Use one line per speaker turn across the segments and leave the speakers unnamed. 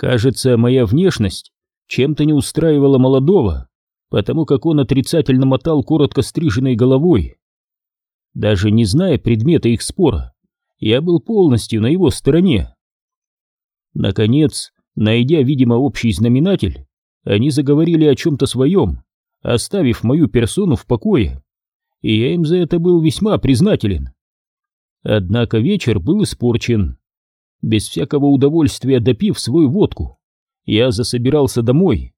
Кажется, моя внешность чем-то не устраивала молодого, потому как он отрицательно мотал коротко стриженной головой. Даже не зная предмета их спора, я был полностью на его стороне. Наконец, найдя, видимо, общий знаменатель, они заговорили о чем-то своем, оставив мою персону в покое, и я им за это был весьма признателен. Однако вечер был испорчен. Без всякого удовольствия допив свою водку, я засобирался домой.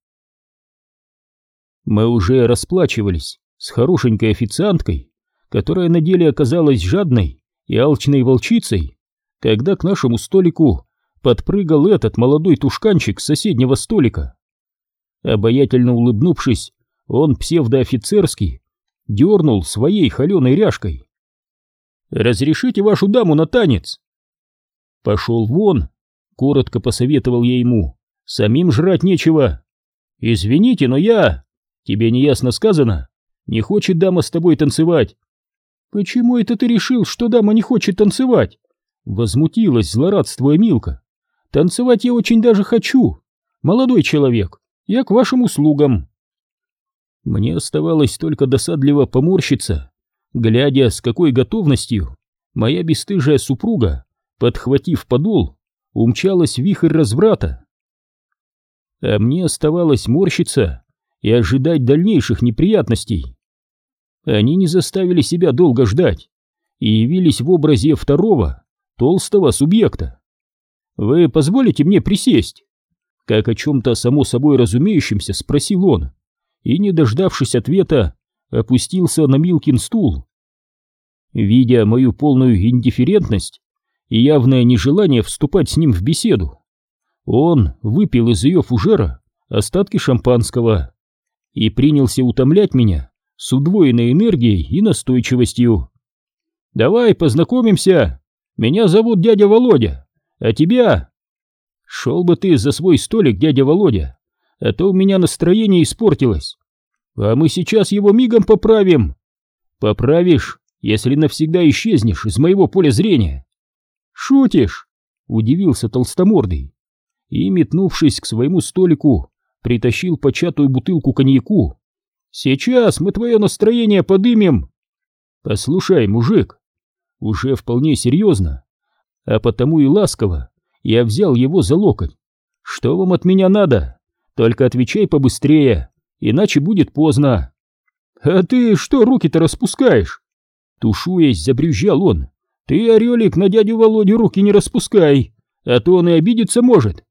Мы уже расплачивались с хорошенькой официанткой, которая на деле оказалась жадной и алчной волчицей, когда к нашему столику подпрыгал этот молодой тушканчик с соседнего столика. Обаятельно улыбнувшись, он псевдоофицерский дернул своей холеной ряжкой. «Разрешите вашу даму на танец?» «Пошел вон!» — коротко посоветовал я ему. «Самим жрать нечего!» «Извините, но я...» «Тебе неясно сказано? Не хочет дама с тобой танцевать!» «Почему это ты решил, что дама не хочет танцевать?» Возмутилась, злорадствуя Милка. «Танцевать я очень даже хочу. Молодой человек, я к вашим услугам». Мне оставалось только досадливо поморщиться, глядя, с какой готовностью моя бесстыжая супруга, подхватив подол, умчалась вихрь разврата. А мне оставалось морщиться и ожидать дальнейших неприятностей. Они не заставили себя долго ждать и явились в образе второго, толстого субъекта. «Вы позволите мне присесть?» Как о чем-то само собой разумеющемся спросил он и, не дождавшись ответа, опустился на Милкин стул. Видя мою полную индифферентность и явное нежелание вступать с ним в беседу, он выпил из ее фужера остатки шампанского и принялся утомлять меня с удвоенной энергией и настойчивостью. «Давай познакомимся. Меня зовут дядя Володя, а тебя...» «Шел бы ты за свой столик, дядя Володя, а то у меня настроение испортилось. А мы сейчас его мигом поправим. Поправишь, если навсегда исчезнешь из моего поля зрения. Шутишь? Удивился толстомордый и, метнувшись к своему столику, притащил початую бутылку коньяку. Сейчас мы твое настроение подымем. Послушай, мужик, уже вполне серьезно, а потому и ласково я взял его за локоть. Что вам от меня надо? Только отвечай побыстрее, иначе будет поздно. А ты что руки-то распускаешь? Тушуясь, забрюзжал он. Ты, орелик, на дядю Володю руки не распускай, а то он и обидеться может.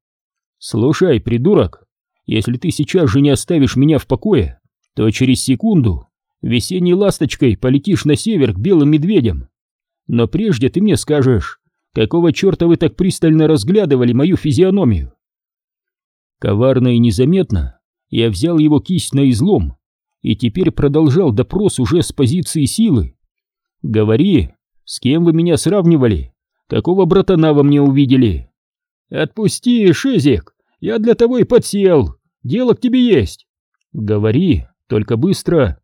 Слушай, придурок, если ты сейчас же не оставишь меня в покое, то через секунду весенней ласточкой полетишь на север к белым медведям. Но прежде ты мне скажешь, какого черта вы так пристально разглядывали мою физиономию? Коварно и незаметно я взял его кисть на излом и теперь продолжал допрос уже с позиции силы. «Говори, с кем вы меня сравнивали? Какого братана во мне увидели?» «Отпусти, Шизик, я для того и подсел, дело к тебе есть». «Говори, только быстро».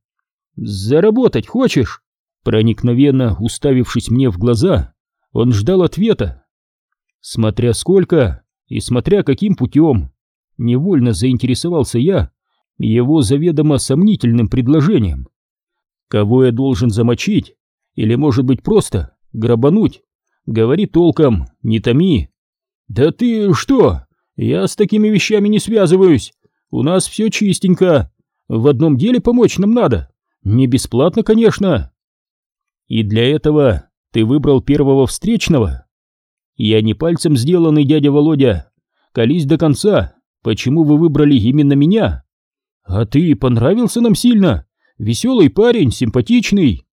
«Заработать хочешь?» Проникновенно уставившись мне в глаза, он ждал ответа. «Смотря сколько и смотря каким путем». Невольно заинтересовался я его заведомо сомнительным предложением. Кого я должен замочить? Или, может быть, просто грабануть? Говори толком, не томи. Да ты что? Я с такими вещами не связываюсь. У нас все чистенько. В одном деле помочь нам надо. Не бесплатно, конечно. И для этого ты выбрал первого встречного? Я не пальцем сделанный, дядя Володя. Колись до конца, Почему вы выбрали именно меня? А ты понравился нам сильно. Веселый парень, симпатичный.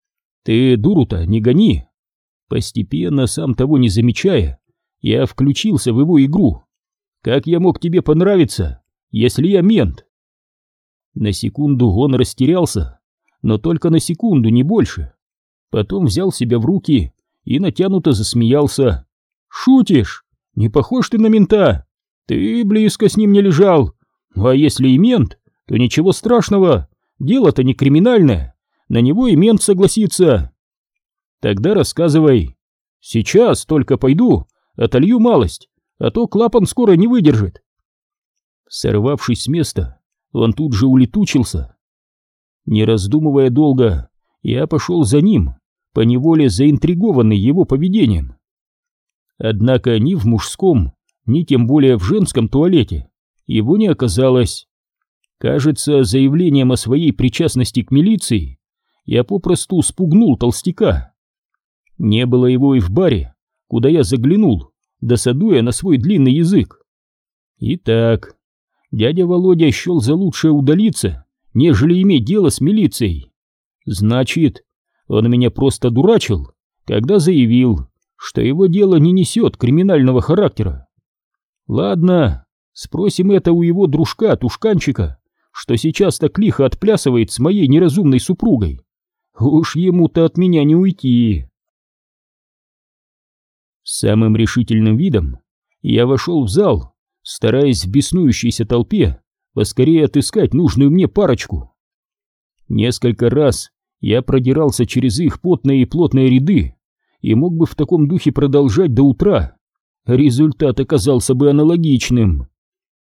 Ты дуру-то не гони. Постепенно, сам того не замечая, я включился в его игру. Как я мог тебе понравиться, если я мент? На секунду он растерялся, но только на секунду, не больше. Потом взял себя в руки и натянуто засмеялся. «Шутишь? Не похож ты на мента!» Ты близко с ним не лежал. А если и мент, то ничего страшного. Дело-то не криминальное. На него и мент согласится. Тогда рассказывай. Сейчас только пойду, отолью малость, а то клапан скоро не выдержит. Сорвавшись с места, он тут же улетучился. Не раздумывая долго, я пошел за ним, поневоле заинтригованный его поведением. Однако ни в мужском, ни тем более в женском туалете его не оказалось. Кажется, заявлением о своей причастности к милиции я попросту спугнул толстяка. Не было его и в баре, куда я заглянул, досадуя на свой длинный язык. Итак, дядя Володя счел за лучшее удалиться, нежели иметь дело с милицией. Значит, он меня просто дурачил, когда заявил, что его дело не несет криминального характера. Ладно, спросим это у его дружка-тушканчика, что сейчас так лихо отплясывает с моей неразумной супругой. Уж ему-то от меня не уйти. Самым решительным видом я вошел в зал, стараясь в беснующейся толпе поскорее отыскать нужную мне парочку. Несколько раз я продирался через их потные и плотные ряды и мог бы в таком духе продолжать до утра. Результат оказался бы аналогичным.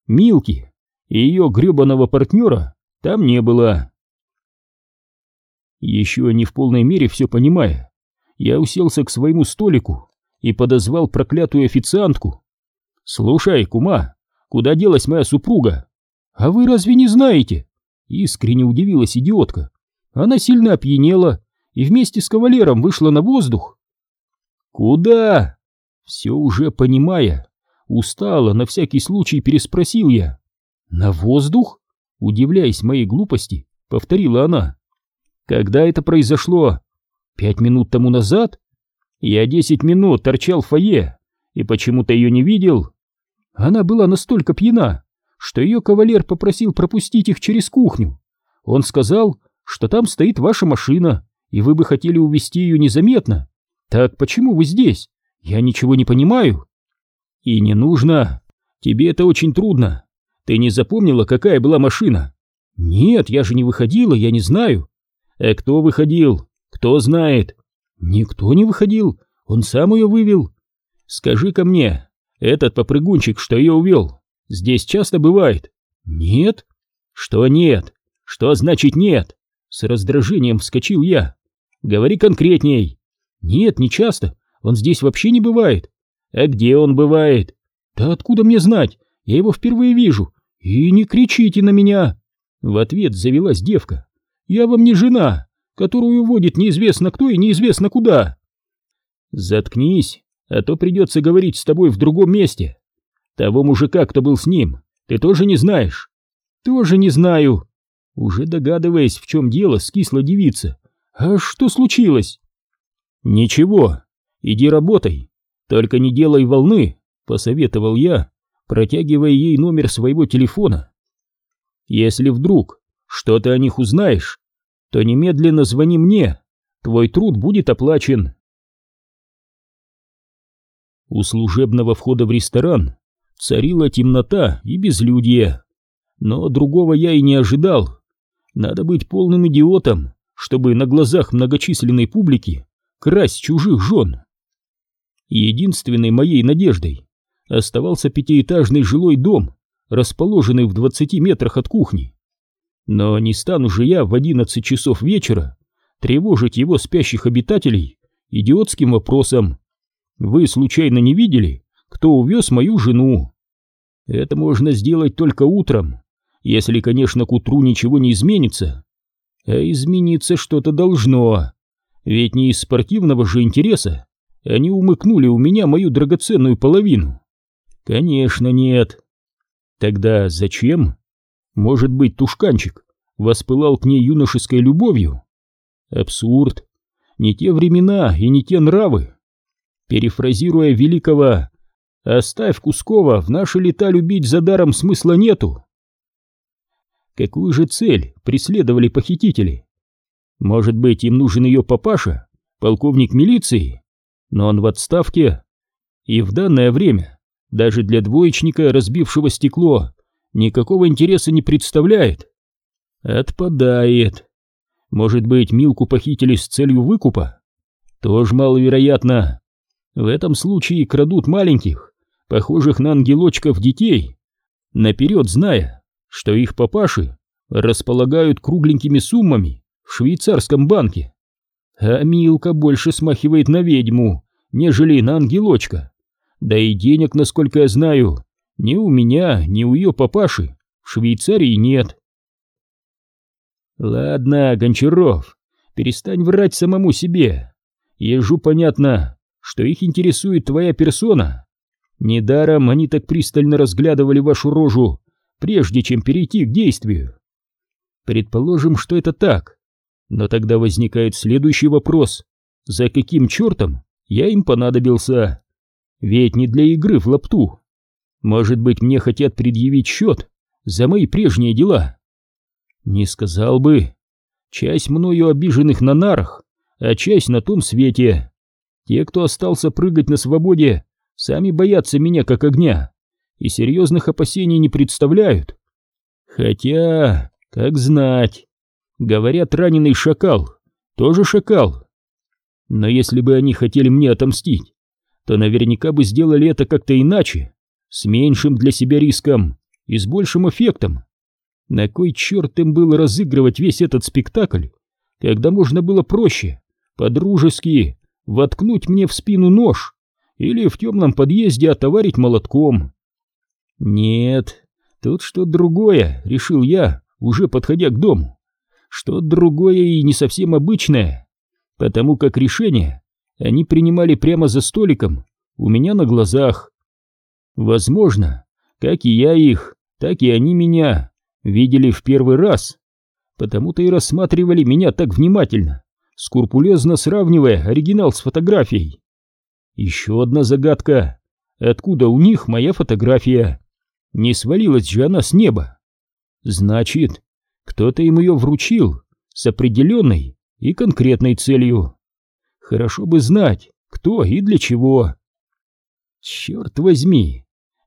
Милки и ее гребаного партнера там не было. Еще не в полной мере все понимая, я уселся к своему столику и подозвал проклятую официантку. «Слушай, кума, куда делась моя супруга?» «А вы разве не знаете?» Искренне удивилась идиотка. Она сильно опьянела и вместе с кавалером вышла на воздух. «Куда?» Все уже понимая, устала, на всякий случай переспросил я. «На воздух?» Удивляясь моей глупости, повторила она. «Когда это произошло?» «Пять минут тому назад?» «Я десять минут торчал в фойе и почему-то ее не видел». Она была настолько пьяна, что ее кавалер попросил пропустить их через кухню. Он сказал, что там стоит ваша машина, и вы бы хотели увезти ее незаметно. Так почему вы здесь? Я ничего не понимаю. И не нужно. Тебе это очень трудно. Ты не запомнила, какая была машина? Нет, я же не выходила, я не знаю. А кто выходил? Кто знает? Никто не выходил, он сам ее вывел. Скажи-ка мне, этот попрыгунчик, что ее увел, здесь часто бывает? Нет. Что нет? Что значит нет? С раздражением вскочил я. Говори конкретней. Нет, не часто. Он здесь вообще не бывает. А где он бывает? Да откуда мне знать? Я его впервые вижу. И не кричите на меня. В ответ завелась девка. Я вам не жена, которую водит неизвестно кто и неизвестно куда. Заткнись, а то придется говорить с тобой в другом месте. Того мужика, кто был с ним, ты тоже не знаешь? Тоже не знаю. Уже догадываясь, в чем дело, скисла девица. А что случилось? Ничего, иди работай, только не делай волны, посоветовал я, протягивая ей номер своего телефона. Если вдруг что-то о них узнаешь, то немедленно звони мне, твой труд будет оплачен. У служебного входа в ресторан царила темнота и безлюдье, но другого я и не ожидал. Надо быть полным идиотом, чтобы на глазах многочисленной публики красть чужих жен. Единственной моей надеждой оставался пятиэтажный жилой дом, расположенный в двадцати метрах от кухни. Но не стану же я в одиннадцать часов вечера тревожить его спящих обитателей идиотским вопросом. Вы случайно не видели, кто увез мою жену? Это можно сделать только утром, если, конечно, к утру ничего не изменится. А измениться что-то должно, ведь не из спортивного же интереса они умыкнули у меня мою драгоценную половину. Конечно, нет. Тогда зачем? Может быть, тушканчик воспылал к ней юношеской любовью? Абсурд. Не те времена и не те нравы. Перефразируя великого «Оставь Кускова, в наши лета любить за даром смысла нету». Какую же цель преследовали похитители? Может быть, им нужен ее папаша, полковник милиции? Но он в отставке. И в данное время, даже для двоечника, разбившего стекло, никакого интереса не представляет. Отпадает. Может быть, Милку похитили с целью выкупа? Тоже маловероятно. В этом случае крадут маленьких, похожих на ангелочков детей, наперед зная, что их папаши располагают кругленькими суммами в швейцарском банке. А Милка больше смахивает на ведьму, нежели на ангелочка. Да и денег, насколько я знаю, ни у меня, ни у ее папаши в Швейцарии нет. Ладно, Гончаров, перестань врать самому себе. Ежу понятно, что их интересует твоя персона. Недаром они так пристально разглядывали вашу рожу, прежде чем перейти к действию. Предположим, что это так. Но тогда возникает следующий вопрос. За каким чертом я им понадобился? Ведь не для игры в лапту. Может быть, мне хотят предъявить счет за мои прежние дела? Не сказал бы. Часть мною обиженных на нарах, а часть на том свете. Те, кто остался прыгать на свободе, сами боятся меня как огня и серьезных опасений не представляют. Хотя, как знать, говорят, раненый шакал, тоже шакал. Но если бы они хотели мне отомстить, то наверняка бы сделали это как-то иначе, с меньшим для себя риском и с большим эффектом. На кой черт им было разыгрывать весь этот спектакль, когда можно было проще, по-дружески, воткнуть мне в спину нож или в темном подъезде отоварить молотком? Нет, тут что другое, решил я, уже подходя к дому. Что другое и не совсем обычное, потому как решение они принимали прямо за столиком, у меня на глазах. Возможно, как и я их, так и они меня видели в первый раз, потому-то и рассматривали меня так внимательно, скрупулезно сравнивая оригинал с фотографией. Еще одна загадка. Откуда у них моя фотография? Не свалилась же она с неба. Значит, кто-то им ее вручил с определенной и конкретной целью. Хорошо бы знать, кто и для чего. Черт возьми,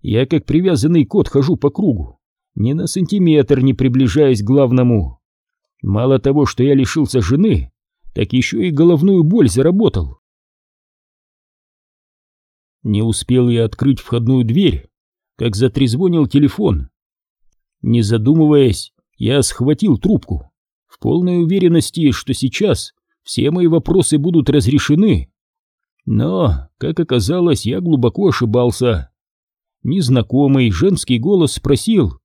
я как привязанный кот хожу по кругу, ни на сантиметр не приближаясь к главному. Мало того, что я лишился жены, так еще и головную боль заработал. Не успел я открыть входную дверь, как затрезвонил телефон. Не задумываясь, я схватил трубку, в полной уверенности, что сейчас все мои вопросы будут разрешены. Но, как оказалось, я глубоко ошибался. Незнакомый женский голос спросил,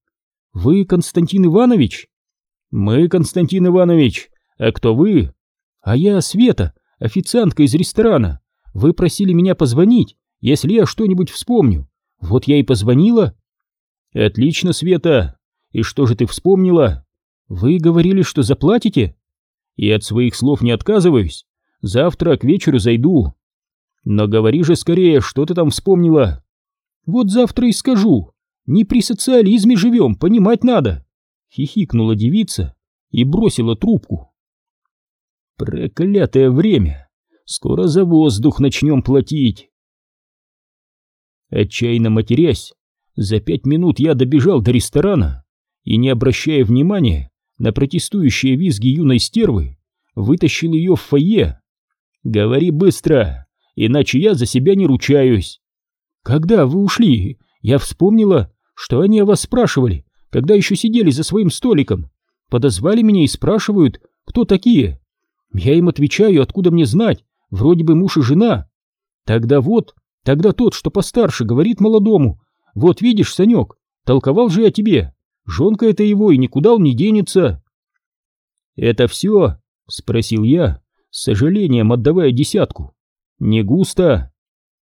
«Вы Константин Иванович?» «Мы, Константин Иванович. А кто вы?» «А я Света, официантка из ресторана. Вы просили меня позвонить, если я что-нибудь вспомню. Вот я и позвонила». «Отлично, Света. И что же ты вспомнила?» «Вы говорили, что заплатите?» «И от своих слов не отказываюсь. Завтра к вечеру зайду. Но говори же скорее, что ты там вспомнила. Вот завтра и скажу. Не при социализме живем, понимать надо. Хихикнула девица и бросила трубку. Проклятое время. Скоро за воздух начнем платить. Отчаянно матерясь, за пять минут я добежал до ресторана и, не обращая внимания на протестующие визги юной стервы, вытащил ее в фойе. «Говори быстро!» иначе я за себя не ручаюсь. Когда вы ушли, я вспомнила, что они о вас спрашивали, когда еще сидели за своим столиком. Подозвали меня и спрашивают, кто такие. Я им отвечаю, откуда мне знать, вроде бы муж и жена. Тогда вот, тогда тот, что постарше, говорит молодому, вот видишь, Санек, толковал же я тебе, жонка это его и никуда он не денется. Это все? Спросил я, с сожалением отдавая десятку. Не густо.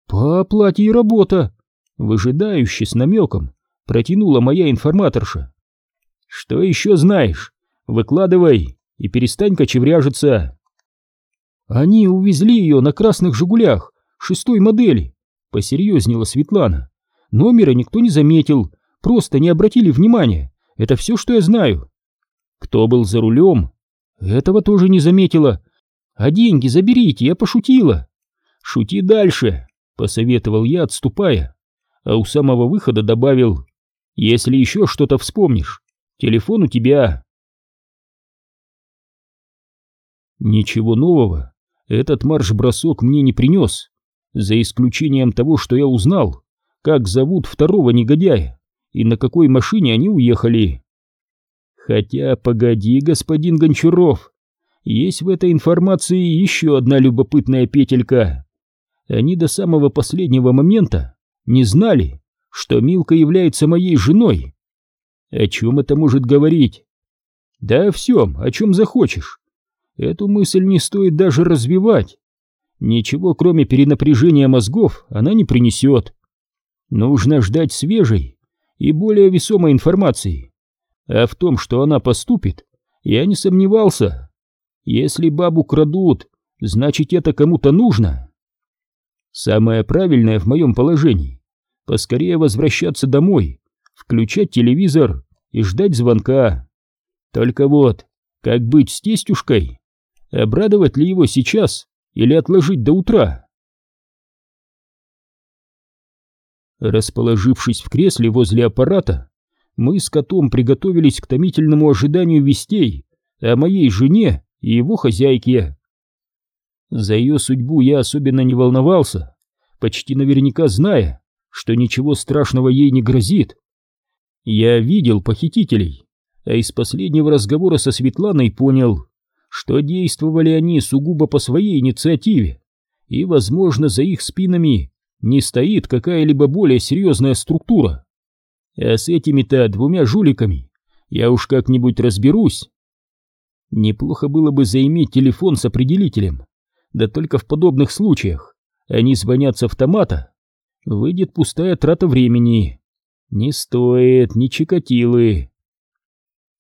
По оплате и работа. Выжидающе с намеком протянула моя информаторша. Что еще знаешь? Выкладывай и перестань кочевряжиться. Они увезли ее на красных «Жигулях» шестой модели, посерьезнела Светлана. Номера никто не заметил, просто не обратили внимания. Это все, что я знаю. Кто был за рулем? Этого тоже не заметила. А деньги заберите, я пошутила. «Шути дальше», — посоветовал я, отступая, а у самого выхода добавил, «Если еще что-то вспомнишь, телефон у тебя». Ничего нового этот марш-бросок мне не принес, за исключением того, что я узнал, как зовут второго негодяя, и на какой машине они уехали. Хотя, погоди, господин Гончаров, есть в этой информации еще одна любопытная петелька. Они до самого последнего момента не знали, что Милка является моей женой. О чем это может говорить? Да о всем, о чем захочешь. Эту мысль не стоит даже развивать. Ничего, кроме перенапряжения мозгов, она не принесет. Нужно ждать свежей и более весомой информации. А в том, что она поступит, я не сомневался. Если бабу крадут, значит это кому-то нужно. Самое правильное в моем положении — поскорее возвращаться домой, включать телевизор и ждать звонка. Только вот, как быть с тестюшкой? Обрадовать ли его сейчас или отложить до утра? Расположившись в кресле возле аппарата, мы с котом приготовились к томительному ожиданию вестей о моей жене и его хозяйке. За ее судьбу я особенно не волновался, почти наверняка зная, что ничего страшного ей не грозит. Я видел похитителей, а из последнего разговора со Светланой понял, что действовали они сугубо по своей инициативе, и, возможно, за их спинами не стоит какая-либо более серьезная структура. А с этими-то двумя жуликами я уж как-нибудь разберусь. Неплохо было бы заиметь телефон с определителем, да только в подобных случаях они звонят с автомата, выйдет пустая трата времени. Не стоит ни чикатилы.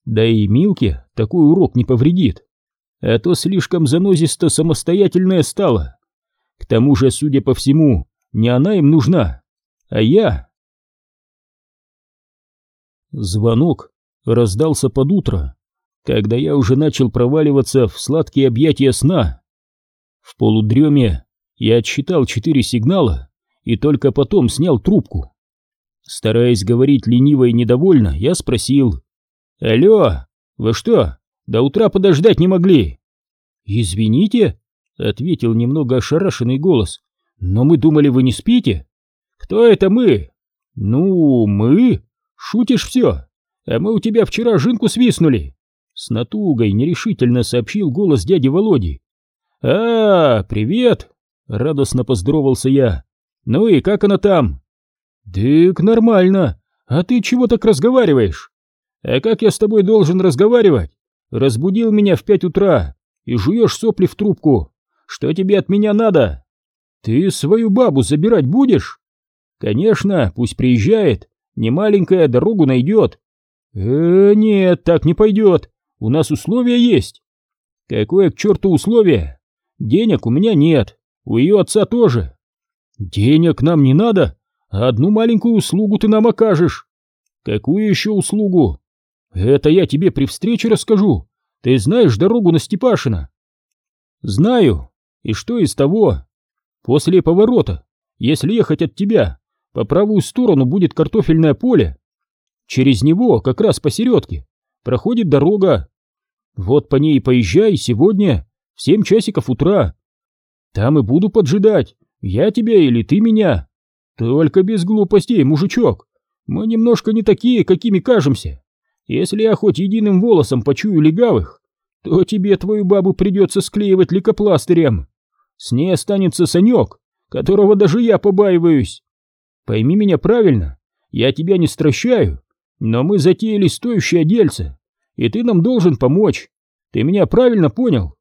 Да и Милке такой урок не повредит, а то слишком занозисто самостоятельная стала. К тому же, судя по всему, не она им нужна, а я. Звонок раздался под утро, когда я уже начал проваливаться в сладкие объятия сна. В полудреме я отсчитал четыре сигнала и только потом снял трубку. Стараясь говорить лениво и недовольно, я спросил. «Алло, вы что, до утра подождать не могли?» «Извините», — ответил немного ошарашенный голос. «Но мы думали, вы не спите». «Кто это мы?» «Ну, мы?» «Шутишь все? А мы у тебя вчера жинку свистнули!» С натугой нерешительно сообщил голос дяди Володи. «А, привет!» — радостно поздоровался я. «Ну и как она там?» «Дык, нормально. А ты чего так разговариваешь?» «А как я с тобой должен разговаривать? Разбудил меня в пять утра и жуешь сопли в трубку. Что тебе от меня надо? Ты свою бабу забирать будешь?» «Конечно, пусть приезжает не маленькая дорогу найдет. Э, нет, так не пойдет. У нас условия есть. Какое к черту условие? Денег у меня нет, у ее отца тоже. Денег нам не надо, а одну маленькую услугу ты нам окажешь. Какую еще услугу? Это я тебе при встрече расскажу. Ты знаешь дорогу на Степашина? Знаю. И что из того? После поворота, если ехать от тебя, по правую сторону будет картофельное поле. Через него, как раз посередке, проходит дорога. Вот по ней поезжай сегодня в семь часиков утра. Там и буду поджидать, я тебя или ты меня. Только без глупостей, мужичок. Мы немножко не такие, какими кажемся. Если я хоть единым волосом почую легавых, то тебе твою бабу придется склеивать лейкопластырем. С ней останется Санек, которого даже я побаиваюсь. Пойми меня правильно, я тебя не стращаю, но мы затеяли стоящее дельце, и ты нам должен помочь. Ты меня правильно понял?»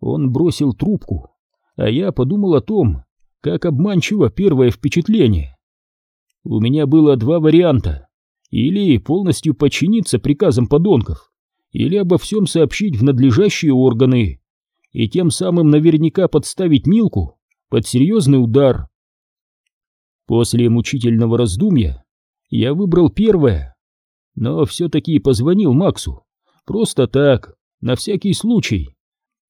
Он бросил трубку, а я подумал о том, как обманчиво первое впечатление. У меня было два варианта. Или полностью подчиниться приказам подонков, или обо всем сообщить в надлежащие органы, и тем самым наверняка подставить Милку под серьезный удар. После мучительного раздумья я выбрал первое, но все-таки позвонил Максу. Просто так, на всякий случай.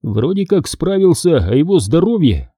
Вроде как справился о его здоровье.